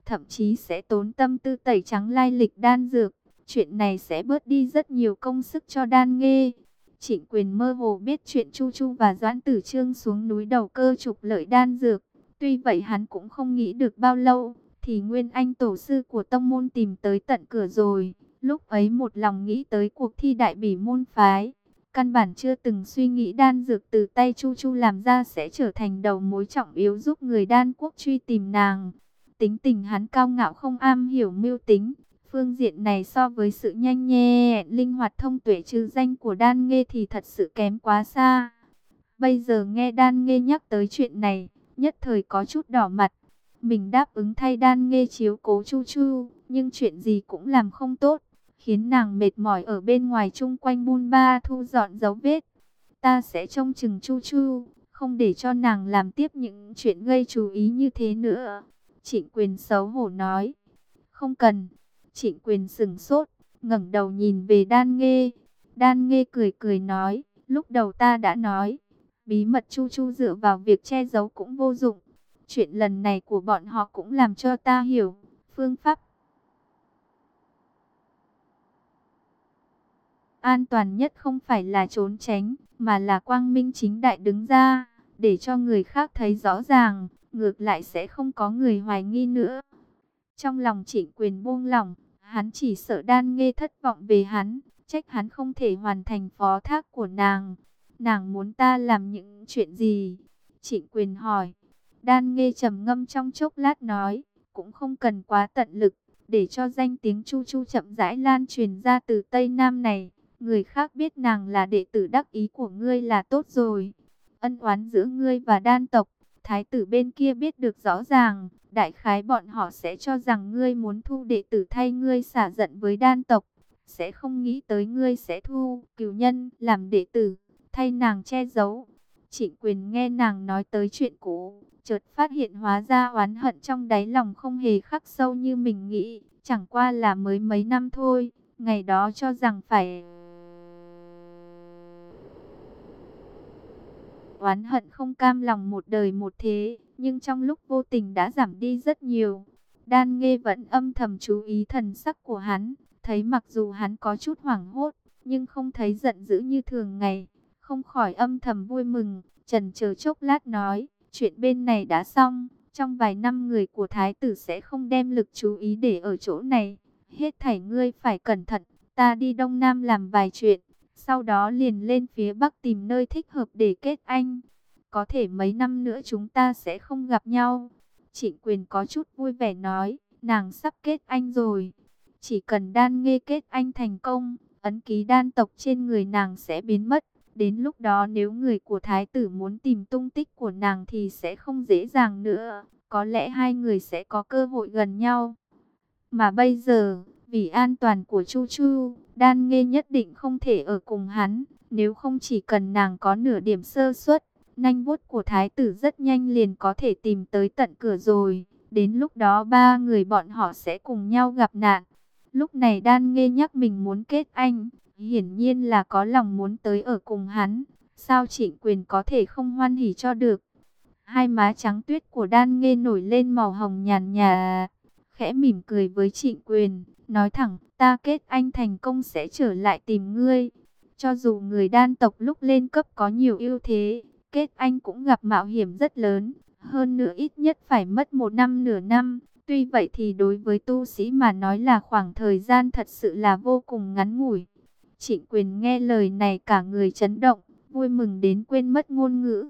thậm chí sẽ tốn tâm tư tẩy trắng lai lịch đan dược. Chuyện này sẽ bớt đi rất nhiều công sức cho đan nghê. Trịnh quyền mơ hồ biết chuyện Chu Chu và Doãn Tử Trương xuống núi đầu cơ trục lợi đan dược. Tuy vậy hắn cũng không nghĩ được bao lâu, thì Nguyên Anh tổ sư của tông môn tìm tới tận cửa rồi. Lúc ấy một lòng nghĩ tới cuộc thi đại bỉ môn phái. Căn bản chưa từng suy nghĩ đan dược từ tay Chu Chu làm ra sẽ trở thành đầu mối trọng yếu giúp người đan quốc truy tìm nàng. Tính tình hắn cao ngạo không am hiểu mưu tính, Phương diện này so với sự nhanh nhẹ, linh hoạt thông tuệ trừ danh của đan nghe thì thật sự kém quá xa. Bây giờ nghe đan nghe nhắc tới chuyện này, nhất thời có chút đỏ mặt. Mình đáp ứng thay đan nghe chiếu cố chu chu, nhưng chuyện gì cũng làm không tốt, khiến nàng mệt mỏi ở bên ngoài chung quanh bun ba thu dọn dấu vết. Ta sẽ trông chừng chu chu, không để cho nàng làm tiếp những chuyện gây chú ý như thế nữa. Trịnh quyền xấu hổ nói, không cần. Trịnh quyền sừng sốt, ngẩng đầu nhìn về đan nghê. Đan nghê cười cười nói, lúc đầu ta đã nói, bí mật chu chu dựa vào việc che giấu cũng vô dụng. Chuyện lần này của bọn họ cũng làm cho ta hiểu, phương pháp an toàn nhất không phải là trốn tránh, mà là quang minh chính đại đứng ra, để cho người khác thấy rõ ràng, ngược lại sẽ không có người hoài nghi nữa. Trong lòng trịnh quyền buông lỏng, hắn chỉ sợ đan nghe thất vọng về hắn, trách hắn không thể hoàn thành phó thác của nàng. Nàng muốn ta làm những chuyện gì? Trịnh quyền hỏi. Đan nghe trầm ngâm trong chốc lát nói, cũng không cần quá tận lực, để cho danh tiếng chu chu chậm rãi lan truyền ra từ Tây Nam này. Người khác biết nàng là đệ tử đắc ý của ngươi là tốt rồi. Ân oán giữa ngươi và đan tộc, thái tử bên kia biết được rõ ràng, đại khái bọn họ sẽ cho rằng ngươi muốn thu đệ tử thay ngươi xả giận với đan tộc, sẽ không nghĩ tới ngươi sẽ thu cửu nhân làm đệ tử, thay nàng che giấu. Trịnh quyền nghe nàng nói tới chuyện cũ, chợt phát hiện hóa ra oán hận trong đáy lòng không hề khắc sâu như mình nghĩ, chẳng qua là mới mấy năm thôi, ngày đó cho rằng phải... Oán hận không cam lòng một đời một thế, nhưng trong lúc vô tình đã giảm đi rất nhiều. Đan nghe vẫn âm thầm chú ý thần sắc của hắn, thấy mặc dù hắn có chút hoảng hốt, nhưng không thấy giận dữ như thường ngày, không khỏi âm thầm vui mừng, trần chờ chốc lát nói, chuyện bên này đã xong, trong vài năm người của thái tử sẽ không đem lực chú ý để ở chỗ này, hết thảy ngươi phải cẩn thận, ta đi đông nam làm vài chuyện, sau đó liền lên phía bắc tìm nơi thích hợp để kết anh. Có thể mấy năm nữa chúng ta sẽ không gặp nhau. Trịnh quyền có chút vui vẻ nói, nàng sắp kết anh rồi. Chỉ cần đan nghe kết anh thành công, ấn ký đan tộc trên người nàng sẽ biến mất. Đến lúc đó nếu người của thái tử muốn tìm tung tích của nàng thì sẽ không dễ dàng nữa. Có lẽ hai người sẽ có cơ hội gần nhau. Mà bây giờ, Vì an toàn của Chu Chu, Đan Nghê nhất định không thể ở cùng hắn, nếu không chỉ cần nàng có nửa điểm sơ suất, nanh vuốt của thái tử rất nhanh liền có thể tìm tới tận cửa rồi. Đến lúc đó ba người bọn họ sẽ cùng nhau gặp nạn. Lúc này Đan Nghê nhắc mình muốn kết anh, hiển nhiên là có lòng muốn tới ở cùng hắn. Sao trịnh quyền có thể không hoan hỉ cho được? Hai má trắng tuyết của Đan Nghê nổi lên màu hồng nhàn nhà, khẽ mỉm cười với trịnh quyền, nói thẳng, ta kết anh thành công sẽ trở lại tìm ngươi. Cho dù người đan tộc lúc lên cấp có nhiều ưu thế, kết anh cũng gặp mạo hiểm rất lớn, hơn nữa ít nhất phải mất một năm nửa năm. Tuy vậy thì đối với tu sĩ mà nói là khoảng thời gian thật sự là vô cùng ngắn ngủi. Trịnh quyền nghe lời này cả người chấn động, vui mừng đến quên mất ngôn ngữ.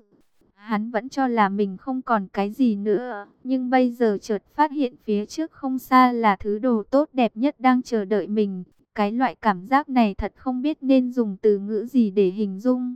Hắn vẫn cho là mình không còn cái gì nữa, nhưng bây giờ chợt phát hiện phía trước không xa là thứ đồ tốt đẹp nhất đang chờ đợi mình. Cái loại cảm giác này thật không biết nên dùng từ ngữ gì để hình dung.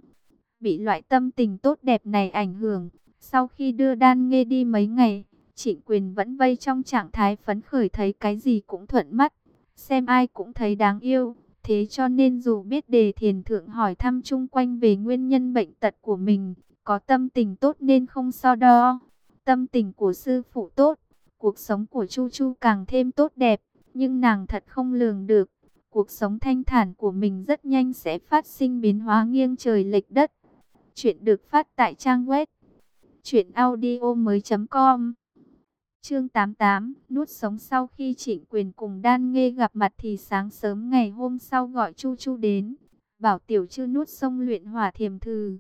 Bị loại tâm tình tốt đẹp này ảnh hưởng, sau khi đưa đan nghe đi mấy ngày, trịnh quyền vẫn vây trong trạng thái phấn khởi thấy cái gì cũng thuận mắt, xem ai cũng thấy đáng yêu. Thế cho nên dù biết đề thiền thượng hỏi thăm chung quanh về nguyên nhân bệnh tật của mình, có tâm tình tốt nên không so đo. Tâm tình của sư phụ tốt, cuộc sống của Chu Chu càng thêm tốt đẹp, nhưng nàng thật không lường được. Cuộc sống thanh thản của mình rất nhanh sẽ phát sinh biến hóa nghiêng trời lệch đất. Chuyện được phát tại trang web truyệnaudiomoi.com. Chương 88, nút sống sau khi Trịnh Quyền cùng Đan nghe gặp mặt thì sáng sớm ngày hôm sau gọi Chu Chu đến, bảo tiểu chư nút sông luyện hỏa thiềm thư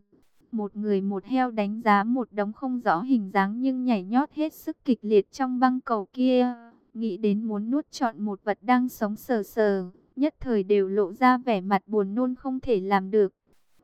một người một heo đánh giá một đống không rõ hình dáng nhưng nhảy nhót hết sức kịch liệt trong băng cầu kia. Nghĩ đến muốn nuốt trọn một vật đang sống sờ sờ, nhất thời đều lộ ra vẻ mặt buồn nôn không thể làm được.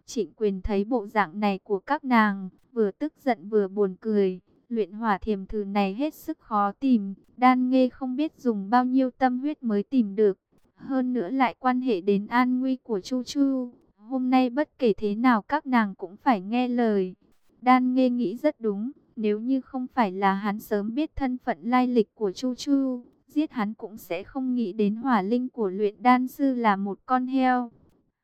Trịnh quyền thấy bộ dạng này của các nàng, vừa tức giận vừa buồn cười. Luyện hỏa thiềm thử này hết sức khó tìm, đan nghe không biết dùng bao nhiêu tâm huyết mới tìm được. Hơn nữa lại quan hệ đến an nguy của Chu Chu Hôm nay bất kể thế nào các nàng cũng phải nghe lời. Đan nghe nghĩ rất đúng. Nếu như không phải là hắn sớm biết thân phận lai lịch của Chu Chu, giết hắn cũng sẽ không nghĩ đến hỏa linh của luyện đan sư là một con heo.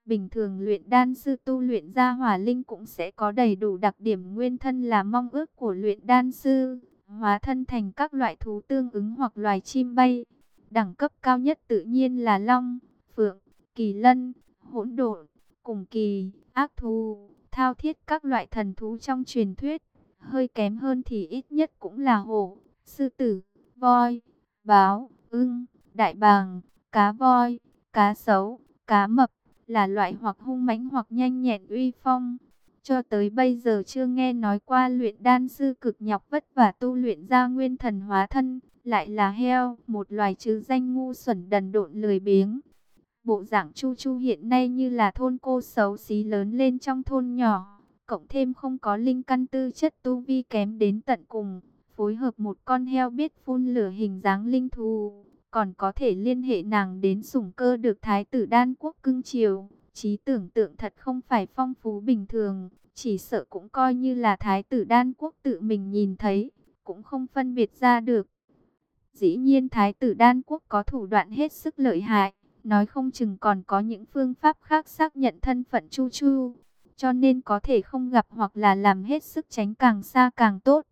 Bình thường luyện đan sư tu luyện ra hỏa linh cũng sẽ có đầy đủ đặc điểm nguyên thân là mong ước của luyện đan sư, hóa thân thành các loại thú tương ứng hoặc loài chim bay. Đẳng cấp cao nhất tự nhiên là long, phượng, kỳ lân, hỗn độn cùng kỳ, ác thú, thao thiết các loại thần thú trong truyền thuyết. Hơi kém hơn thì ít nhất cũng là hổ, sư tử, voi, báo, ưng, đại bàng, cá voi, cá sấu, cá mập, là loại hoặc hung mãnh hoặc nhanh nhẹn uy phong. Cho tới bây giờ chưa nghe nói qua luyện đan sư cực nhọc vất vả tu luyện ra nguyên thần hóa thân, lại là heo, một loài chứ danh ngu xuẩn đần độn lười biếng. Bộ dạng Chu Chu hiện nay như là thôn cô xấu xí lớn lên trong thôn nhỏ, cộng thêm không có linh căn tư chất tu vi kém đến tận cùng, phối hợp một con heo biết phun lửa hình dáng linh thù, còn có thể liên hệ nàng đến sủng cơ được thái tử đan quốc cưng chiều. Trí tưởng tượng thật không phải phong phú bình thường, chỉ sợ cũng coi như là thái tử đan quốc tự mình nhìn thấy, cũng không phân biệt ra được. Dĩ nhiên thái tử đan quốc có thủ đoạn hết sức lợi hại, nói không chừng còn có những phương pháp khác xác nhận thân phận Chu Chu, cho nên có thể không gặp hoặc là làm hết sức tránh càng xa càng tốt.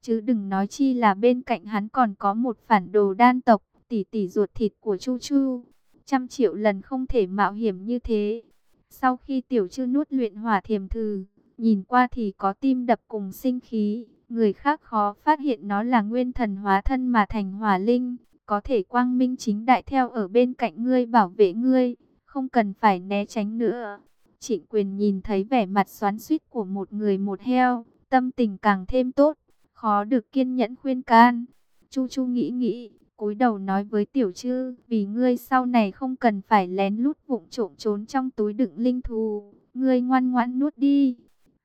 Chứ đừng nói chi là bên cạnh hắn còn có một phản đồ đan tộc, tỷ tỷ ruột thịt của Chu Chu. Trăm triệu lần không thể mạo hiểm như thế. Sau khi tiểu chư nuốt luyện hỏa thiềm thử, nhìn qua thì có tim đập cùng sinh khí. Người khác khó phát hiện nó là nguyên thần hóa thân mà thành hỏa linh có thể quang minh chính đại theo ở bên cạnh ngươi bảo vệ ngươi, không cần phải né tránh nữa. Trịnh quyền nhìn thấy vẻ mặt xoắn suýt của một người một heo, tâm tình càng thêm tốt, khó được kiên nhẫn khuyên can. Chu Chu nghĩ nghĩ, cúi đầu nói với tiểu chư, vì ngươi sau này không cần phải lén lút vụng trộm trốn trong túi đựng linh thù, ngươi ngoan ngoãn nuốt đi.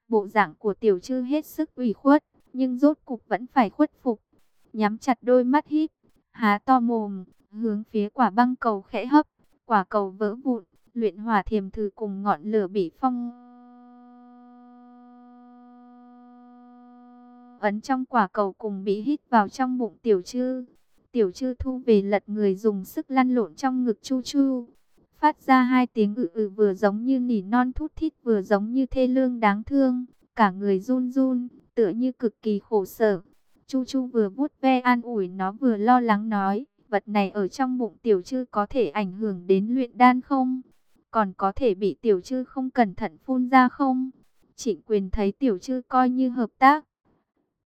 Bộ dạng của tiểu chư hết sức ủy khuất, nhưng rốt cục vẫn phải khuất phục. Nhắm chặt đôi mắt híp, há to mồm, hướng phía quả băng cầu khẽ hấp, quả cầu vỡ vụn, luyện hỏa thiềm thử cùng ngọn lửa bị phong. Ấn trong quả cầu cùng bị hít vào trong bụng tiểu chư Tiểu chư thu về lật người dùng sức lăn lộn trong ngực chu chu. Phát ra hai tiếng ự ự vừa giống như nỉ non thút thít vừa giống như thê lương đáng thương. Cả người run run, tựa như cực kỳ khổ sở. Chu chu vừa vuốt ve an ủi nó vừa lo lắng nói. Vật này ở trong bụng tiểu chư có thể ảnh hưởng đến luyện đan không? Còn có thể bị tiểu chư không cẩn thận phun ra không? Trịnh quyền thấy tiểu chư coi như hợp tác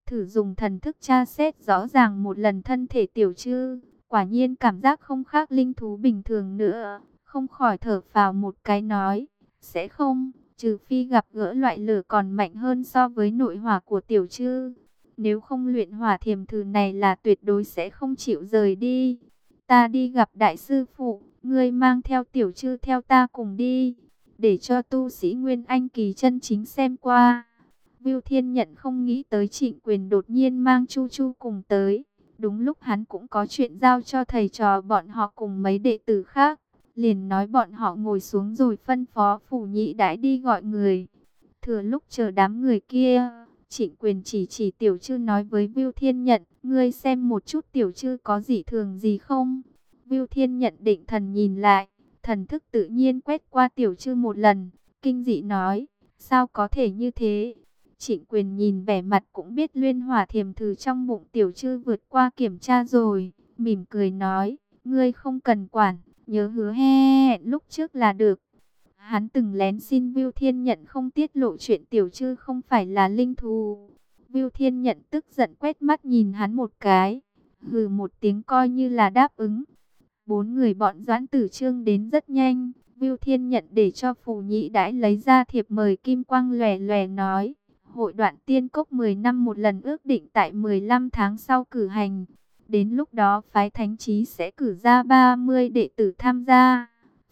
thử dùng thần thức tra xét rõ ràng một lần thân thể tiểu chư. Quả nhiên cảm giác không khác linh thú bình thường nữa. Không khỏi thở vào một cái nói. Sẽ không, trừ phi gặp gỡ loại lửa còn mạnh hơn so với nội hỏa của tiểu chư. Nếu không luyện hỏa thiềm thử này là tuyệt đối sẽ không chịu rời đi. Ta đi gặp đại sư phụ, ngươi mang theo tiểu chư theo ta cùng đi. Để cho tu sĩ Nguyên Anh kỳ chân chính xem qua. Viu Thiên Nhận không nghĩ tới trịnh quyền đột nhiên mang Chu Chu cùng tới. Đúng lúc hắn cũng có chuyện giao cho thầy trò bọn họ cùng mấy đệ tử khác. Liền nói bọn họ ngồi xuống rồi phân phó phủ nhị đãi đi gọi người. Thừa lúc chờ đám người kia, trịnh quyền chỉ chỉ tiểu chư nói với Viu Thiên Nhận. Ngươi xem một chút tiểu chư có gì thường gì không? Viu Thiên Nhận định thần nhìn lại, thần thức tự nhiên quét qua tiểu chư một lần. Kinh dị nói, sao có thể như thế? Trịnh quyền nhìn vẻ mặt cũng biết luyên hỏa thiềm thử trong bụng tiểu chư vượt qua kiểm tra rồi. Mỉm cười nói, ngươi không cần quản, nhớ hứa hẹn lúc trước là được. Hắn từng lén xin Viu Thiên Nhận không tiết lộ chuyện tiểu chư không phải là linh thù. Viu Thiên Nhận tức giận quét mắt nhìn hắn một cái, hừ một tiếng coi như là đáp ứng. Bốn người bọn Doãn Tử Trương đến rất nhanh, Viu Thiên Nhận để cho phù nhị đãi lấy ra thiệp mời kim quang lòe lòe nói, Hội đoạn tiên cốc 10 năm một lần ước định tại 15 tháng sau cử hành. Đến lúc đó phái thánh trí sẽ cử ra 30 đệ tử tham gia.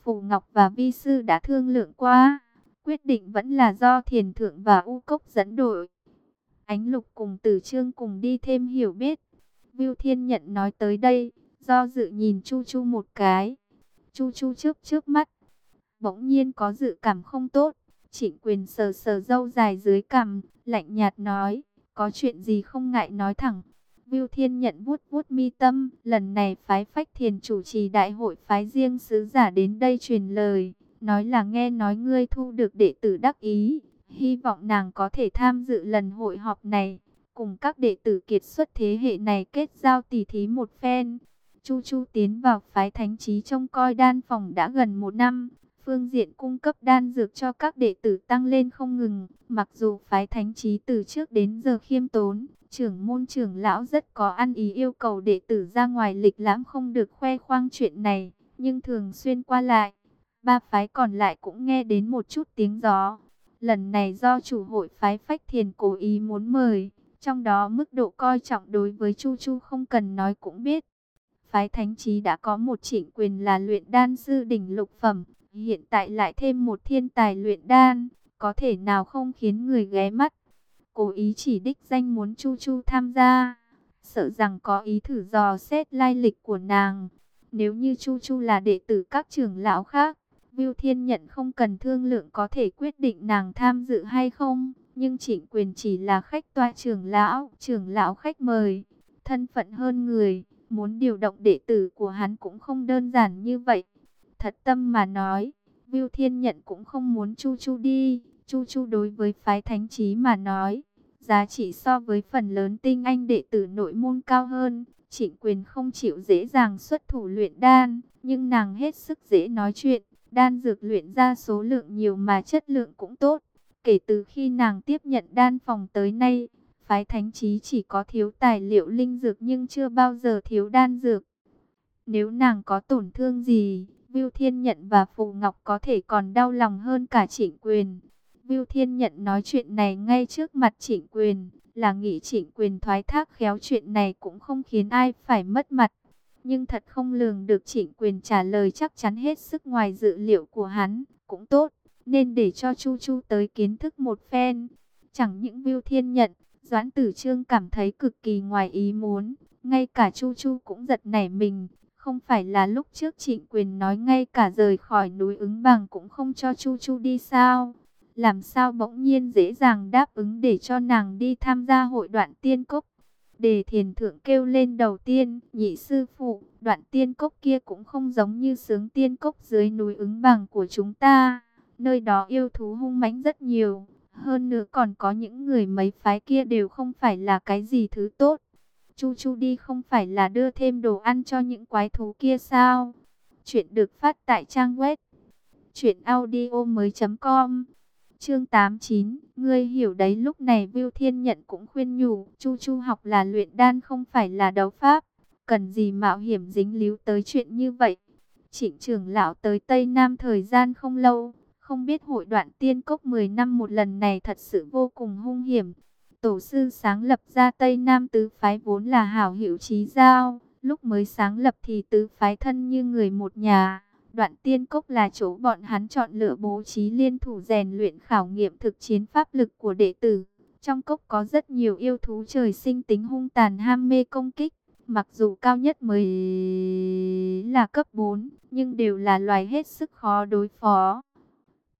Phù Ngọc và Vi Sư đã thương lượng qua. Quyết định vẫn là do Thiền Thượng và U Cốc dẫn đội. Ánh Lục cùng Tử Trương cùng đi thêm hiểu biết. Viu Thiên Nhận nói tới đây, do dự nhìn Chu Chu một cái. Chu Chu trước trước mắt. Bỗng nhiên có dự cảm không tốt. Trịnh quyền sờ sờ dâu dài dưới cằm, lạnh nhạt nói, có chuyện gì không ngại nói thẳng. Viu Thiên nhận vuốt vuốt mi tâm, lần này phái phách thiền chủ trì đại hội phái riêng sứ giả đến đây truyền lời, nói là nghe nói ngươi thu được đệ tử đắc ý, hy vọng nàng có thể tham dự lần hội họp này, cùng các đệ tử kiệt xuất thế hệ này kết giao tỷ thí một phen. Chu Chu tiến vào phái thánh trí trông coi đan phòng đã gần một năm, phương diện cung cấp đan dược cho các đệ tử tăng lên không ngừng. Mặc dù phái thánh trí từ trước đến giờ khiêm tốn, trưởng môn trưởng lão rất có ăn ý yêu cầu đệ tử ra ngoài lịch lãm không được khoe khoang chuyện này, nhưng thường xuyên qua lại. Ba phái còn lại cũng nghe đến một chút tiếng gió. Lần này do chủ hội phái phách thiền cố ý muốn mời, trong đó mức độ coi trọng đối với Chu Chu không cần nói cũng biết. Phái thánh trí đã có một trịnh quyền là luyện đan sư đỉnh lục phẩm, Hiện tại lại thêm một thiên tài luyện đan, có thể nào không khiến người ghé mắt. Cố ý chỉ đích danh muốn Chu Chu tham gia, sợ rằng có ý thử dò xét lai lịch của nàng. Nếu như Chu Chu là đệ tử các trưởng lão khác, Viu Thiên Nhận không cần thương lượng có thể quyết định nàng tham dự hay không. Nhưng trịnh quyền chỉ là khách toa trưởng lão, trưởng lão khách mời, thân phận hơn người, muốn điều động đệ tử của hắn cũng không đơn giản như vậy. Thật tâm mà nói, Viu Thiên Nhận cũng không muốn Chu Chu đi. Chu Chu đối với phái thánh trí mà nói, giá trị so với phần lớn tinh anh đệ tử nội môn cao hơn. Trịnh quyền không chịu dễ dàng xuất thủ luyện đan, nhưng nàng hết sức dễ nói chuyện. Đan dược luyện ra số lượng nhiều mà chất lượng cũng tốt. Kể từ khi nàng tiếp nhận đan phòng tới nay, phái thánh trí chỉ có thiếu tài liệu linh dược nhưng chưa bao giờ thiếu đan dược. Nếu nàng có tổn thương gì, Viu Thiên Nhận và Phù Ngọc có thể còn đau lòng hơn cả Trịnh Quyền. Viu Thiên Nhận nói chuyện này ngay trước mặt Trịnh Quyền, là nghĩ Trịnh Quyền thoái thác khéo chuyện này cũng không khiến ai phải mất mặt. Nhưng thật không lường được Trịnh Quyền trả lời chắc chắn hết sức ngoài dự liệu của hắn, cũng tốt, nên để cho Chu Chu tới kiến thức một phen. Chẳng những Viu Thiên Nhận, Doãn Tử Trương cảm thấy cực kỳ ngoài ý muốn, ngay cả Chu Chu cũng giật nảy mình, không phải là lúc trước trịnh quyền nói ngay cả rời khỏi núi ứng bằng cũng không cho Chu Chu đi sao? Làm sao bỗng nhiên dễ dàng đáp ứng để cho nàng đi tham gia hội đoạn tiên cốc? Đề thiền thượng kêu lên đầu tiên, nhị sư phụ, đoạn tiên cốc kia cũng không giống như sướng tiên cốc dưới núi ứng bằng của chúng ta. Nơi đó yêu thú hung mãnh rất nhiều, hơn nữa còn có những người mấy phái kia đều không phải là cái gì thứ tốt. Chu Chu đi không phải là đưa thêm đồ ăn cho những quái thú kia sao? Chuyện được phát tại trang web truyệnaudiomoi.com. Chương 89, ngươi hiểu đấy, lúc này Viu Thiên Nhận cũng khuyên nhủ, Chu Chu học là luyện đan không phải là đấu pháp, cần gì mạo hiểm dính líu tới chuyện như vậy. Trịnh trưởng lão tới Tây Nam thời gian không lâu, không biết hội đoạn tiên cốc 10 năm một lần này thật sự vô cùng hung hiểm. Tổ sư sáng lập ra Tây Nam tứ phái vốn là hảo hữu trí giao, lúc mới sáng lập thì tứ phái thân như người một nhà. Đoạn tiên cốc là chỗ bọn hắn chọn lựa bố trí liên thủ rèn luyện khảo nghiệm thực chiến pháp lực của đệ tử. Trong cốc có rất nhiều yêu thú trời sinh tính hung tàn ham mê công kích. Mặc dù cao nhất mới là cấp 4, nhưng đều là loài hết sức khó đối phó.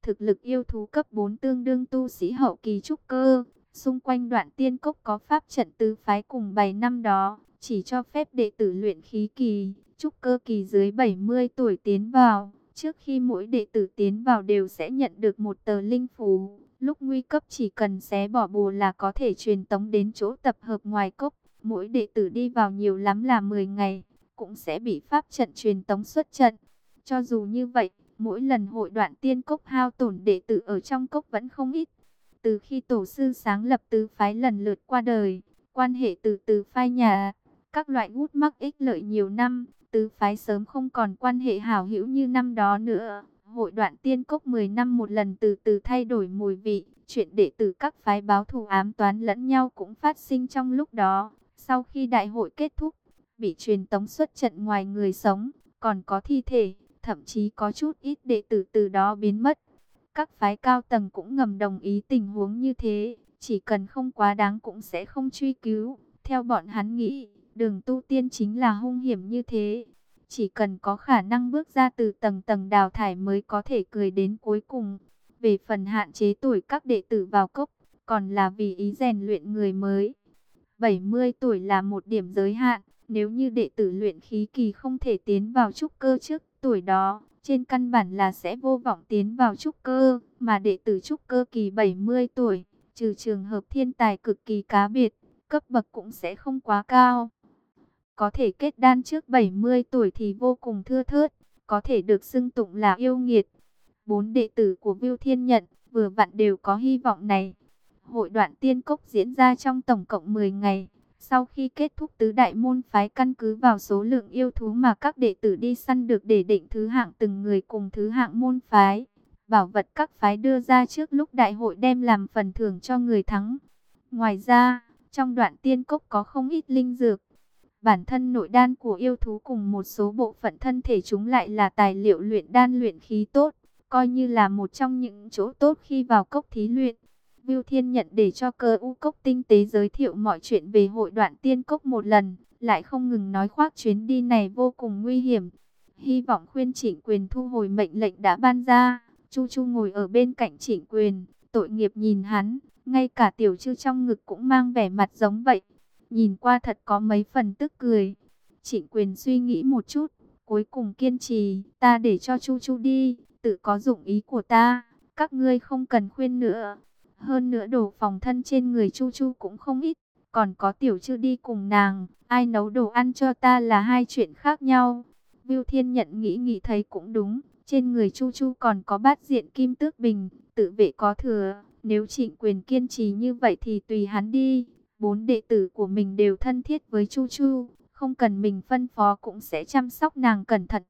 Thực lực yêu thú cấp 4 tương đương tu sĩ hậu kỳ trúc cơ. Xung quanh đoạn tiên cốc có pháp trận tứ phái cùng bày năm đó, chỉ cho phép đệ tử luyện khí kỳ, trúc cơ kỳ dưới 70 tuổi tiến vào. Trước khi mỗi đệ tử tiến vào đều sẽ nhận được một tờ linh phù. Lúc nguy cấp chỉ cần xé bỏ bùa là có thể truyền tống đến chỗ tập hợp ngoài cốc. Mỗi đệ tử đi vào nhiều lắm là 10 ngày, cũng sẽ bị pháp trận truyền tống xuất trận. Cho dù như vậy, mỗi lần hội đoạn tiên cốc hao tổn đệ tử ở trong cốc vẫn không ít. Từ khi tổ sư sáng lập tứ phái lần lượt qua đời, quan hệ từ từ phai nhà, các loại hút mắc ích lợi nhiều năm, tứ phái sớm không còn quan hệ hảo hữu như năm đó nữa. Hội đoạn tiên cốc 10 năm một lần từ từ thay đổi mùi vị, chuyện đệ tử các phái báo thù ám toán lẫn nhau cũng phát sinh trong lúc đó. Sau khi đại hội kết thúc, bị truyền tống xuất trận ngoài người sống, còn có thi thể, thậm chí có chút ít đệ tử từ đó biến mất. Các phái cao tầng cũng ngầm đồng ý tình huống như thế, chỉ cần không quá đáng cũng sẽ không truy cứu. Theo bọn hắn nghĩ, đường tu tiên chính là hung hiểm như thế. Chỉ cần có khả năng bước ra từ tầng tầng đào thải mới có thể cười đến cuối cùng. Về phần hạn chế tuổi các đệ tử vào cốc, còn là vì ý rèn luyện người mới. 70 tuổi là một điểm giới hạn, nếu như đệ tử luyện khí kỳ không thể tiến vào trúc cơ trước tuổi đó, trên căn bản là sẽ vô vọng tiến vào trúc cơ, mà đệ tử trúc cơ kỳ 70 tuổi, trừ trường hợp thiên tài cực kỳ cá biệt, cấp bậc cũng sẽ không quá cao. Có thể kết đan trước 70 tuổi thì vô cùng thưa thớt, có thể được xưng tụng là yêu nghiệt. Bốn đệ tử của Viu Thiên Nhận vừa vặn đều có hy vọng này. Hội đoạn tiên cốc diễn ra trong tổng cộng 10 ngày. Sau khi kết thúc tứ đại môn phái căn cứ vào số lượng yêu thú mà các đệ tử đi săn được để định thứ hạng từng người cùng thứ hạng môn phái. Bảo vật các phái đưa ra trước lúc đại hội đem làm phần thưởng cho người thắng. Ngoài ra, trong đoạn tiên cốc có không ít linh dược. Bản thân nội đan của yêu thú cùng một số bộ phận thân thể chúng lại là tài liệu luyện đan luyện khí tốt, coi như là một trong những chỗ tốt khi vào cốc thí luyện. Viu Thiên nhận để cho cơ u cốc tinh tế giới thiệu mọi chuyện về hội đoạn tiên cốc một lần, lại không ngừng nói khoác chuyến đi này vô cùng nguy hiểm. Hy vọng khuyên trịnh quyền thu hồi mệnh lệnh đã ban ra. Chu Chu ngồi ở bên cạnh trịnh quyền, tội nghiệp nhìn hắn, ngay cả tiểu chư trong ngực cũng mang vẻ mặt giống vậy. Nhìn qua thật có mấy phần tức cười. Trịnh quyền suy nghĩ một chút, cuối cùng kiên trì, ta để cho Chu Chu đi, tự có dụng ý của ta, các ngươi không cần khuyên nữa. Hơn nữa đồ phòng thân trên người Chu Chu cũng không ít, còn có tiểu chư đi cùng nàng, ai nấu đồ ăn cho ta là hai chuyện khác nhau. Viu Thiên nhận nghĩ nghĩ thấy cũng đúng, trên người Chu Chu còn có bát diện kim tước bình, tự vệ có thừa, nếu trịnh quyền kiên trì như vậy thì tùy hắn đi. Bốn đệ tử của mình đều thân thiết với Chu Chu, không cần mình phân phó cũng sẽ chăm sóc nàng cẩn thận.